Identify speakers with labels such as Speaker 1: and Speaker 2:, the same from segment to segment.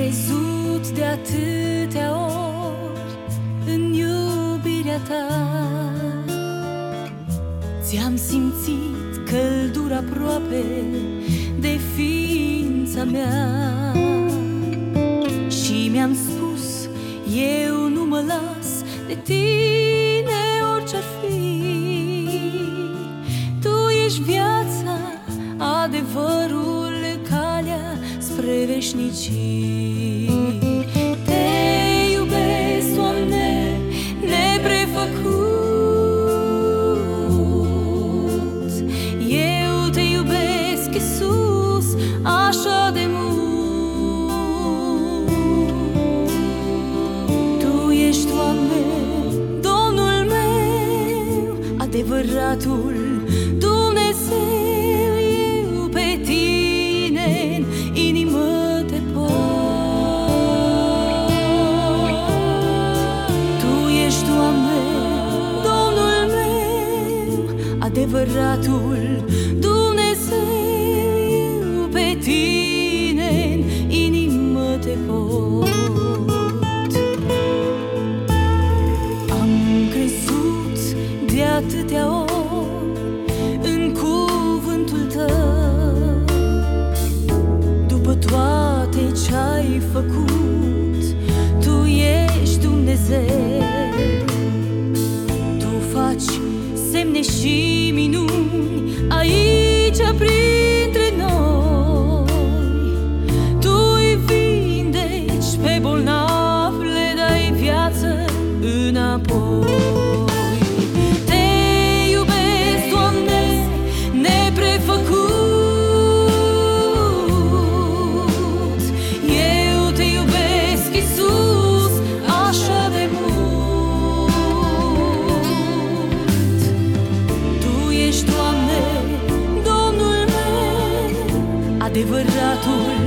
Speaker 1: Am crezut de atâtea ori în iubirea ta. Ți-am simțit căldura aproape de ființa mea. Și mi-am spus, eu nu mă las de tine orice-ar fi. Tu ești viața, adevărul, calea spre veșnicii Te iubesc, Doamne, neprefăcut. Eu te iubesc, Iisus, așa de mult. Tu ești, Doamne, Domnul meu, adevăratul Dumnezeu adevăratul Dumnezeu Eu pe tine în inimă te port Am crezut de atâtea ori în cuvântul tău. După toate ce-ai făcut, tu ești Dumnezeu te abrir. Adevăratul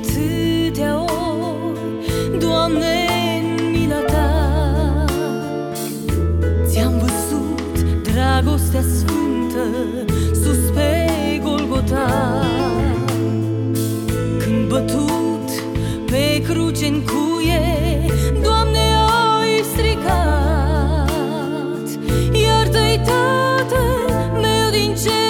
Speaker 1: atâtea ori Doamne, în mila ta. Ți-am văzut dragostea sfântă Sus pe Golgota. Când bătut pe cruce în cuie Doamne, ai stricat. Iartă-i Tatăl meu din cer.